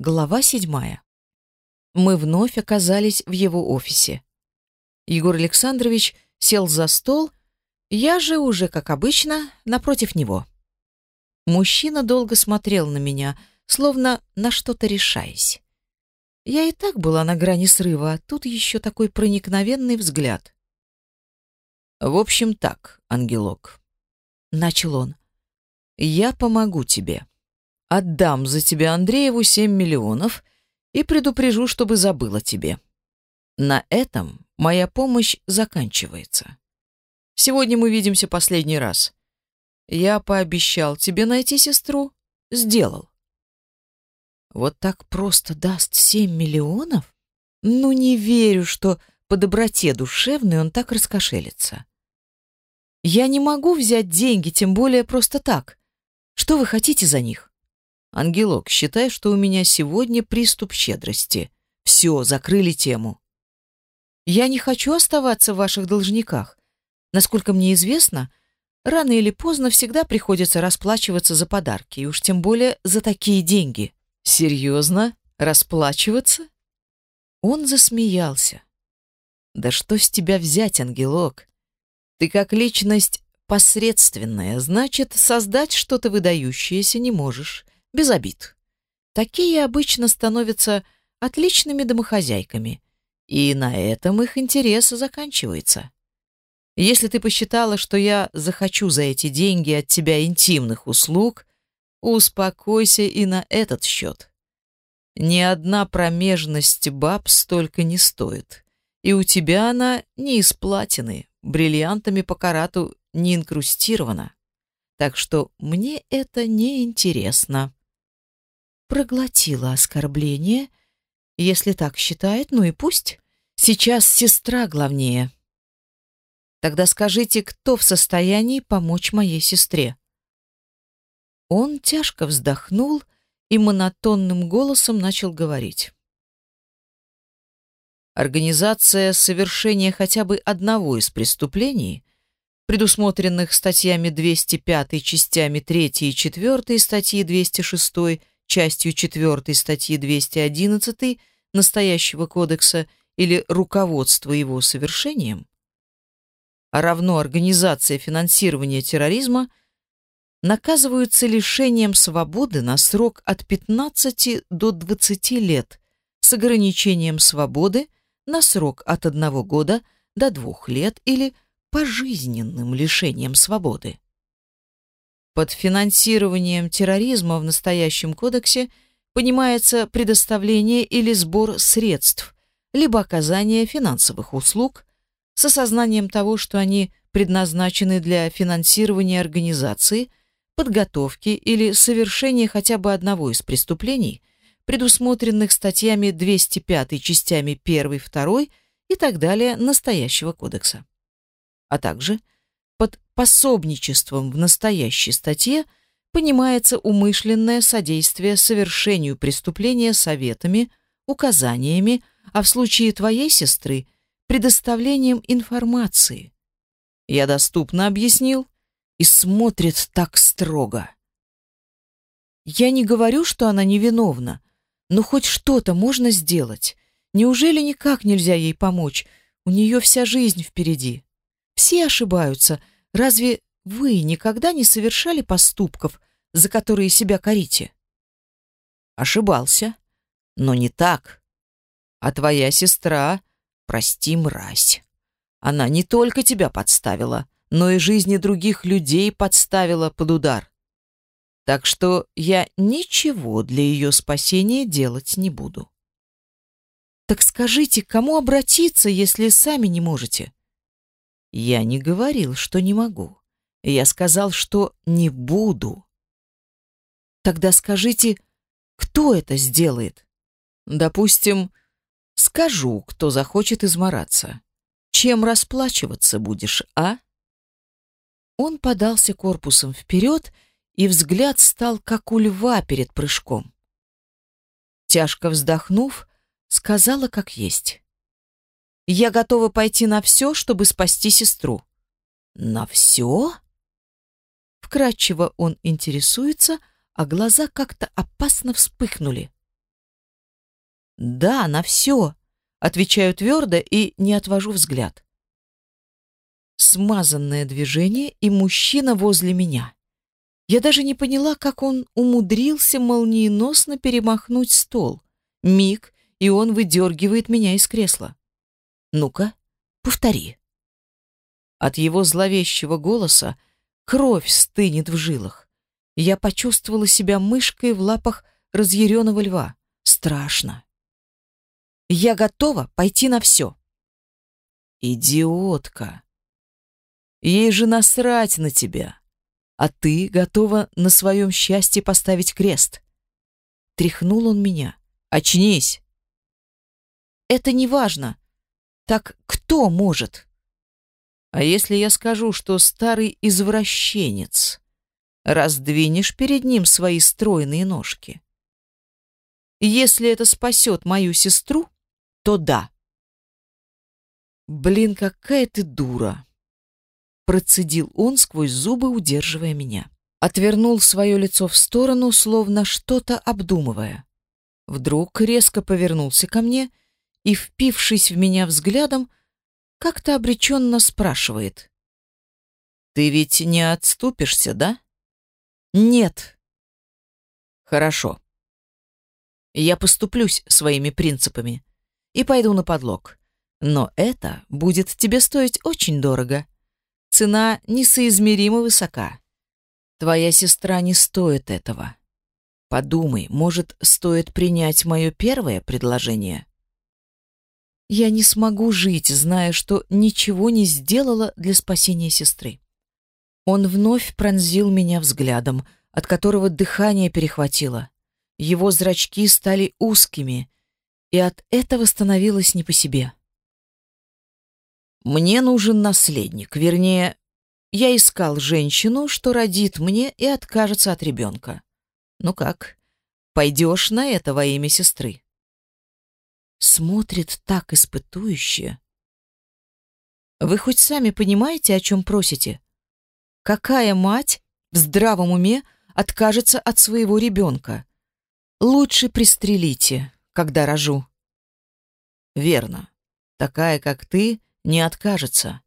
Глава седьмая. Мы вновь оказались в его офисе. Егор Александрович сел за стол, я же уже, как обычно, напротив него. Мужчина долго смотрел на меня, словно на что-то решаясь. Я и так была на грани срыва, а тут еще такой проникновенный взгляд. «В общем так, ангелок», — начал он, — «я помогу тебе». Отдам за тебя Андрееву семь миллионов и предупрежу, чтобы забыла тебе. На этом моя помощь заканчивается. Сегодня мы видимся последний раз. Я пообещал тебе найти сестру. Сделал. Вот так просто даст семь миллионов? Ну, не верю, что по доброте душевной он так раскошелится. Я не могу взять деньги, тем более просто так. Что вы хотите за них? Ангелок, считай, что у меня сегодня приступ щедрости. Все, закрыли тему. Я не хочу оставаться в ваших должниках. Насколько мне известно, рано или поздно всегда приходится расплачиваться за подарки, и уж тем более за такие деньги. Серьезно? Расплачиваться? Он засмеялся. Да что с тебя взять, ангелок? Ты как личность посредственная, значит, создать что-то выдающееся не можешь без обид. Такие обычно становятся отличными домохозяйками, и на этом их интерес заканчивается. Если ты посчитала, что я захочу за эти деньги от тебя интимных услуг, успокойся и на этот счет. Ни одна промежность баб столько не стоит, и у тебя она не из платины, бриллиантами по карату не инкрустирована. Так что мне это не интересно проглотила оскорбление. Если так считает, ну и пусть. Сейчас сестра главнее. Тогда скажите, кто в состоянии помочь моей сестре? Он тяжко вздохнул и монотонным голосом начал говорить. Организация совершения хотя бы одного из преступлений, предусмотренных статьями 205 частями 3 и 4 статьи 206 частью 4 статьи 211 настоящего кодекса или руководство его совершением, а равно организация финансирования терроризма, наказываются лишением свободы на срок от 15 до 20 лет с ограничением свободы на срок от 1 года до 2 лет или пожизненным лишением свободы. Под финансированием терроризма в настоящем кодексе понимается предоставление или сбор средств, либо оказание финансовых услуг с осознанием того, что они предназначены для финансирования организации, подготовки или совершения хотя бы одного из преступлений, предусмотренных статьями 205 частями 1, 2 и так далее настоящего кодекса. А также – под пособничеством в настоящей статье понимается умышленное содействие совершению преступления советами, указаниями, а в случае твоей сестры предоставлением информации. Я доступно объяснил и смотрит так строго. Я не говорю, что она невиновна, но хоть что-то можно сделать. Неужели никак нельзя ей помочь? У нее вся жизнь впереди. Все ошибаются. Разве вы никогда не совершали поступков, за которые себя корите? Ошибался, но не так. А твоя сестра, прости, мразь. Она не только тебя подставила, но и жизни других людей подставила под удар. Так что я ничего для ее спасения делать не буду. Так скажите, к кому обратиться, если сами не можете? Я не говорил, что не могу. Я сказал, что не буду. Тогда скажите, кто это сделает? Допустим, скажу, кто захочет измораться. Чем расплачиваться будешь, а? Он подался корпусом вперед, и взгляд стал как у льва перед прыжком. Тяжко вздохнув, сказала как есть. Я готова пойти на все, чтобы спасти сестру. На все? Вкратчиво он интересуется, а глаза как-то опасно вспыхнули. Да, на все. Отвечаю твердо и не отвожу взгляд. Смазанное движение и мужчина возле меня. Я даже не поняла, как он умудрился молниеносно перемахнуть стол. Миг, и он выдергивает меня из кресла. Ну-ка, повтори. От его зловещего голоса кровь стынет в жилах. Я почувствовала себя мышкой в лапах разъяренного льва. Страшно. Я готова пойти на все. Идиотка. Ей же насрать на тебя. А ты готова на своем счастье поставить крест. Тряхнул он меня. Очнись. Это не важно. Так кто может? А если я скажу, что старый извращенец, раздвинешь перед ним свои стройные ножки? Если это спасет мою сестру, то да. Блин, какая ты дура. Процедил он сквозь зубы, удерживая меня. Отвернул свое лицо в сторону, словно что-то обдумывая. Вдруг резко повернулся ко мне и, впившись в меня взглядом, как-то обреченно спрашивает. «Ты ведь не отступишься, да?» «Нет». «Хорошо. Я поступлюсь своими принципами и пойду на подлог. Но это будет тебе стоить очень дорого. Цена несоизмеримо высока. Твоя сестра не стоит этого. Подумай, может, стоит принять мое первое предложение? Я не смогу жить, зная, что ничего не сделала для спасения сестры. Он вновь пронзил меня взглядом, от которого дыхание перехватило. Его зрачки стали узкими, и от этого становилось не по себе. Мне нужен наследник, вернее, я искал женщину, что родит мне и откажется от ребенка. Ну как, пойдешь на это во имя сестры? Смотрит так испытующе. Вы хоть сами понимаете, о чем просите? Какая мать в здравом уме откажется от своего ребенка? Лучше пристрелите, когда рожу. Верно. Такая, как ты, не откажется.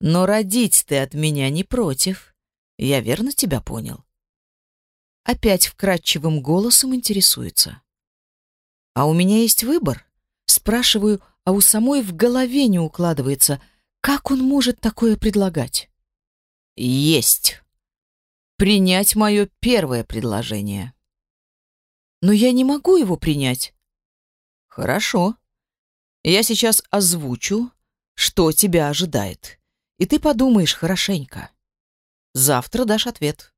Но родить ты от меня не против. Я верно тебя понял? Опять вкрадчивым голосом интересуется. А у меня есть выбор? Спрашиваю, а у самой в голове не укладывается, как он может такое предлагать? Есть. Принять мое первое предложение. Но я не могу его принять. Хорошо. Я сейчас озвучу, что тебя ожидает. И ты подумаешь хорошенько. Завтра дашь ответ.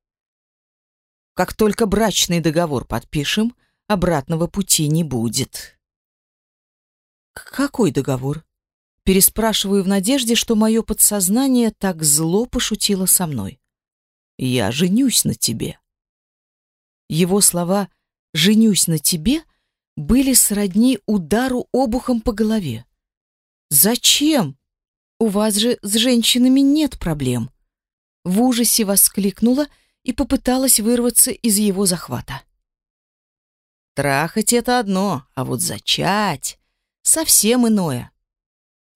Как только брачный договор подпишем, обратного пути не будет. Какой договор? Переспрашиваю в надежде, что мое подсознание так зло пошутило со мной. Я женюсь на тебе. Его слова «женюсь на тебе» — были сродни удару обухом по голове. «Зачем? У вас же с женщинами нет проблем!» В ужасе воскликнула и попыталась вырваться из его захвата. Трахать — это одно, а вот зачать — совсем иное.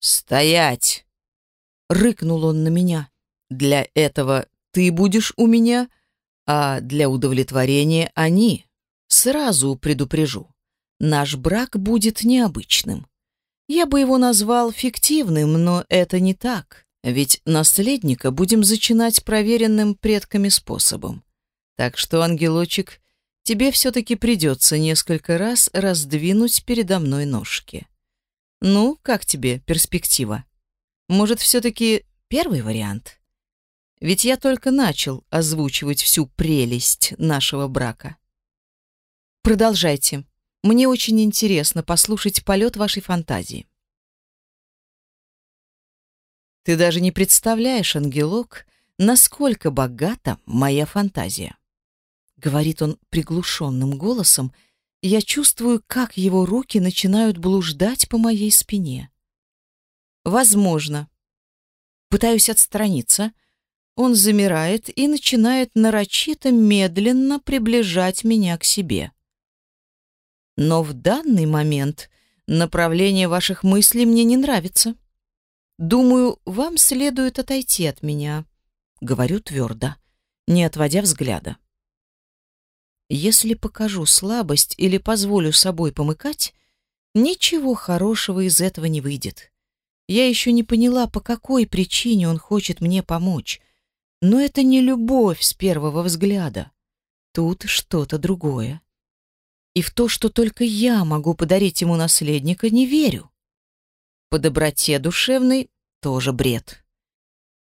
«Стоять!» — рыкнул он на меня. «Для этого ты будешь у меня, а для удовлетворения они. Сразу предупрежу наш брак будет необычным. Я бы его назвал фиктивным, но это не так, ведь наследника будем зачинать проверенным предками способом. Так что, ангелочек, тебе все-таки придется несколько раз раздвинуть передо мной ножки. Ну, как тебе перспектива? Может, все-таки первый вариант? Ведь я только начал озвучивать всю прелесть нашего брака. Продолжайте. Мне очень интересно послушать полет вашей фантазии. Ты даже не представляешь, ангелок, насколько богата моя фантазия. Говорит он приглушенным голосом, я чувствую, как его руки начинают блуждать по моей спине. Возможно. Пытаюсь отстраниться. Он замирает и начинает нарочито медленно приближать меня к себе. Но в данный момент Направление ваших мыслей мне не нравится. Думаю, вам следует отойти от меня, говорю твердо, не отводя взгляда. Если покажу слабость или позволю собой помыкать, ничего хорошего из этого не выйдет. Я еще не поняла, по какой причине он хочет мне помочь. Но это не любовь с первого взгляда. Тут что-то другое. И в то, что только я могу подарить ему наследника, не верю. По доброте душевной тоже бред.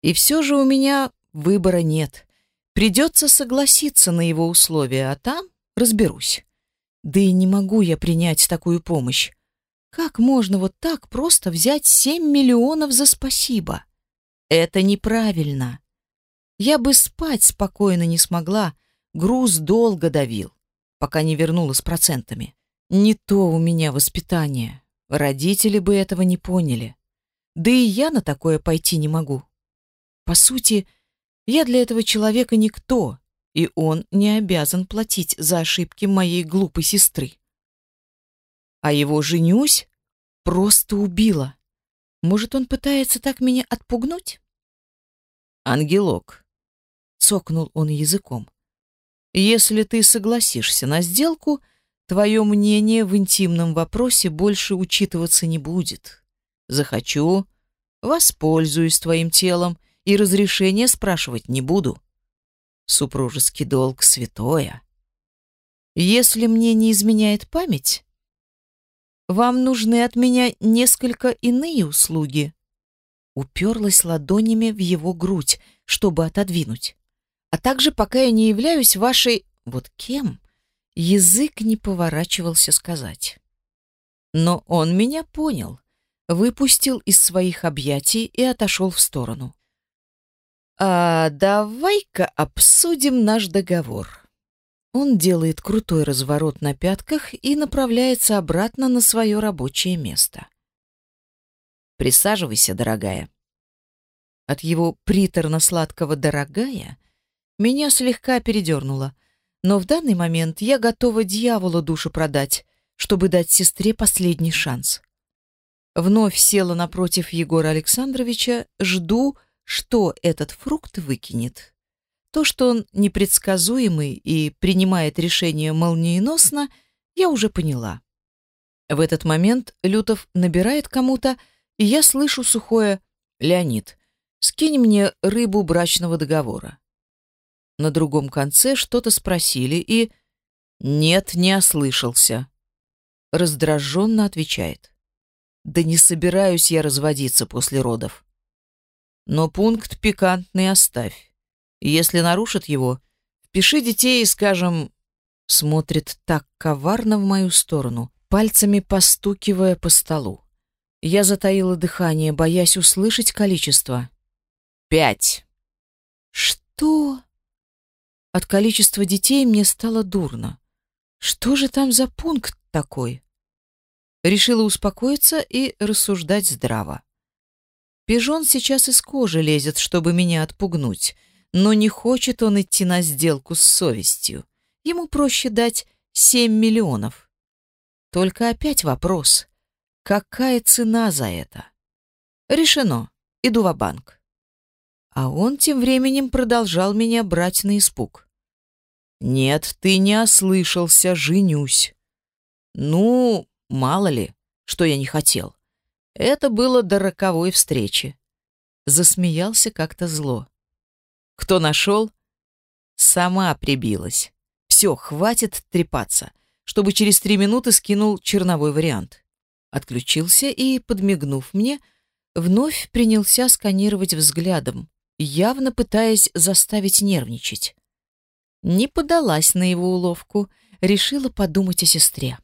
И все же у меня выбора нет. Придется согласиться на его условия, а там разберусь. Да и не могу я принять такую помощь. Как можно вот так просто взять семь миллионов за спасибо? Это неправильно. Я бы спать спокойно не смогла, груз долго давил, пока не вернула с процентами. Не то у меня воспитание. Родители бы этого не поняли. Да и я на такое пойти не могу. По сути, я для этого человека никто, и он не обязан платить за ошибки моей глупой сестры. А его женюсь просто убила. Может, он пытается так меня отпугнуть? Ангелок, цокнул он языком. Если ты согласишься на сделку, твое мнение в интимном вопросе больше учитываться не будет. Захочу, воспользуюсь твоим телом и разрешения спрашивать не буду. Супружеский долг святое. Если мне не изменяет память, вам нужны от меня несколько иные услуги. Уперлась ладонями в его грудь, чтобы отодвинуть. А также, пока я не являюсь вашей... Вот кем? Язык не поворачивался сказать. Но он меня понял, выпустил из своих объятий и отошел в сторону. А давай-ка обсудим наш договор. Он делает крутой разворот на пятках и направляется обратно на свое рабочее место. Присаживайся, дорогая. От его приторно-сладкого «дорогая» меня слегка передернуло, но в данный момент я готова дьяволу душу продать, чтобы дать сестре последний шанс. Вновь села напротив Егора Александровича, жду, что этот фрукт выкинет. То, что он непредсказуемый и принимает решения молниеносно, я уже поняла. В этот момент Лютов набирает кому-то, и я слышу сухое «Леонид, скинь мне рыбу брачного договора». На другом конце что-то спросили, и «Нет, не ослышался». Раздраженно отвечает. «Да не собираюсь я разводиться после родов». Но пункт пикантный оставь. Если нарушит его, впиши детей и, скажем, смотрит так коварно в мою сторону, пальцами постукивая по столу. Я затаила дыхание, боясь услышать количество. Пять. Что? От количества детей мне стало дурно. Что же там за пункт такой? Решила успокоиться и рассуждать здраво. Пижон сейчас из кожи лезет, чтобы меня отпугнуть, но не хочет он идти на сделку с совестью. Ему проще дать семь миллионов. Только опять вопрос. Какая цена за это? Решено. Иду в банк А он тем временем продолжал меня брать на испуг. «Нет, ты не ослышался, женюсь». «Ну, мало ли, что я не хотел. Это было до роковой встречи. Засмеялся как-то зло. Кто нашел? Сама прибилась. Все, хватит трепаться, чтобы через три минуты скинул черновой вариант. Отключился и, подмигнув мне, вновь принялся сканировать взглядом, явно пытаясь заставить нервничать. Не подалась на его уловку, решила подумать о сестре.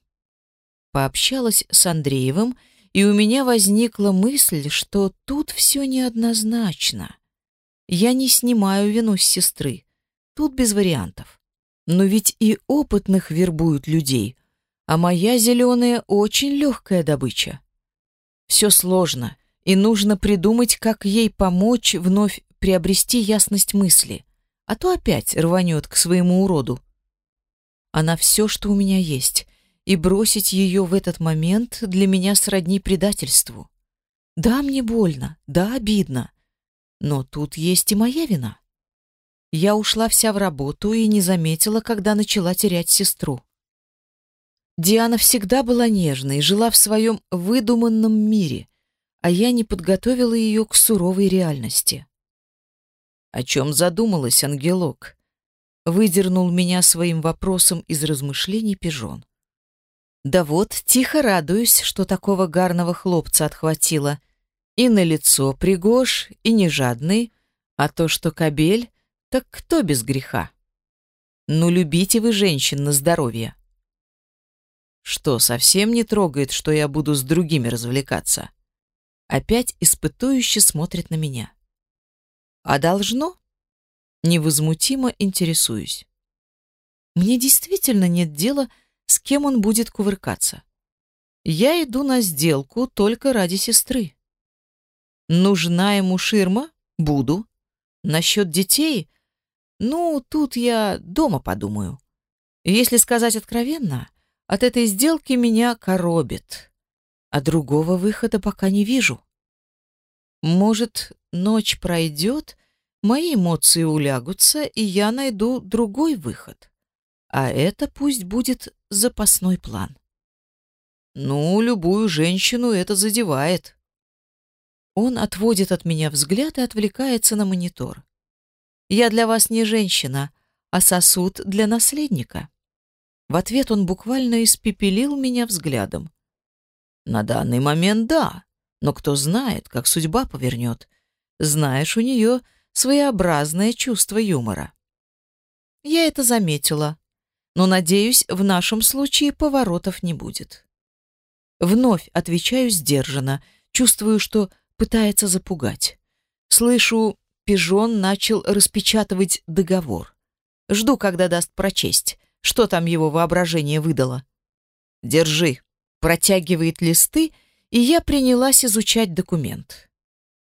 Пообщалась с Андреевым и у меня возникла мысль, что тут все неоднозначно. Я не снимаю вину с сестры. Тут без вариантов. Но ведь и опытных вербуют людей, а моя зеленая очень легкая добыча. Все сложно, и нужно придумать, как ей помочь вновь приобрести ясность мысли, а то опять рванет к своему уроду. Она все, что у меня есть, и бросить ее в этот момент для меня сродни предательству. Да, мне больно, да, обидно, но тут есть и моя вина. Я ушла вся в работу и не заметила, когда начала терять сестру. Диана всегда была нежной, жила в своем выдуманном мире, а я не подготовила ее к суровой реальности. О чем задумалась ангелок? Выдернул меня своим вопросом из размышлений пижон. Да вот, тихо радуюсь, что такого гарного хлопца отхватила. И на лицо пригож, и не жадный, а то, что кобель, так кто без греха? Ну, любите вы женщин на здоровье. Что, совсем не трогает, что я буду с другими развлекаться? Опять испытующе смотрит на меня. А должно? Невозмутимо интересуюсь. Мне действительно нет дела, с кем он будет кувыркаться. Я иду на сделку только ради сестры. Нужна ему ширма? Буду. Насчет детей? Ну, тут я дома подумаю. Если сказать откровенно, от этой сделки меня коробит, а другого выхода пока не вижу. Может, ночь пройдет, мои эмоции улягутся, и я найду другой выход. А это пусть будет запасной план. Ну, любую женщину это задевает. Он отводит от меня взгляд и отвлекается на монитор. Я для вас не женщина, а сосуд для наследника. В ответ он буквально испепелил меня взглядом. На данный момент да, но кто знает, как судьба повернет. Знаешь, у нее своеобразное чувство юмора. Я это заметила, но, надеюсь, в нашем случае поворотов не будет. Вновь отвечаю сдержанно, чувствую, что пытается запугать. Слышу, пижон начал распечатывать договор. Жду, когда даст прочесть. Что там его воображение выдало? Держи. Протягивает листы, и я принялась изучать документ.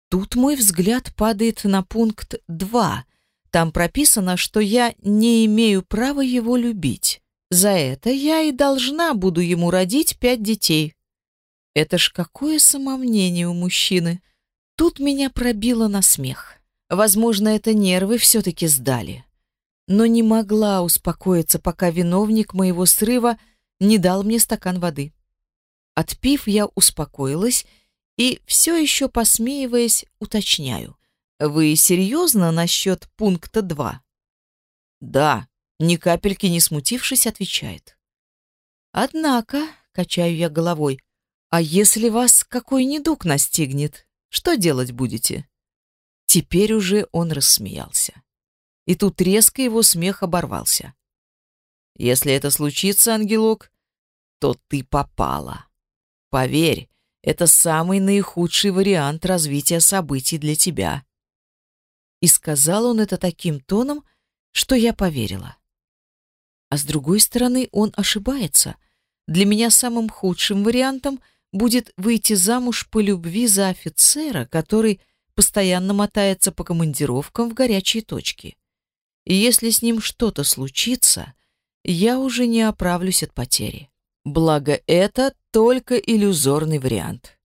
Тут мой взгляд падает на пункт 2. Там прописано, что я не имею права его любить. За это я и должна буду ему родить пять детей. Это ж какое самомнение у мужчины. Тут меня пробило на смех. Возможно, это нервы все-таки сдали но не могла успокоиться, пока виновник моего срыва не дал мне стакан воды. Отпив, я успокоилась и, все еще посмеиваясь, уточняю. «Вы серьезно насчет пункта 2?» «Да», ни капельки не смутившись, отвечает. «Однако», — качаю я головой, «а если вас какой недуг настигнет, что делать будете?» Теперь уже он рассмеялся и тут резко его смех оборвался. «Если это случится, ангелок, то ты попала. Поверь, это самый наихудший вариант развития событий для тебя». И сказал он это таким тоном, что я поверила. А с другой стороны, он ошибается. Для меня самым худшим вариантом будет выйти замуж по любви за офицера, который постоянно мотается по командировкам в горячие точки. И если с ним что-то случится, я уже не оправлюсь от потери. Благо, это только иллюзорный вариант.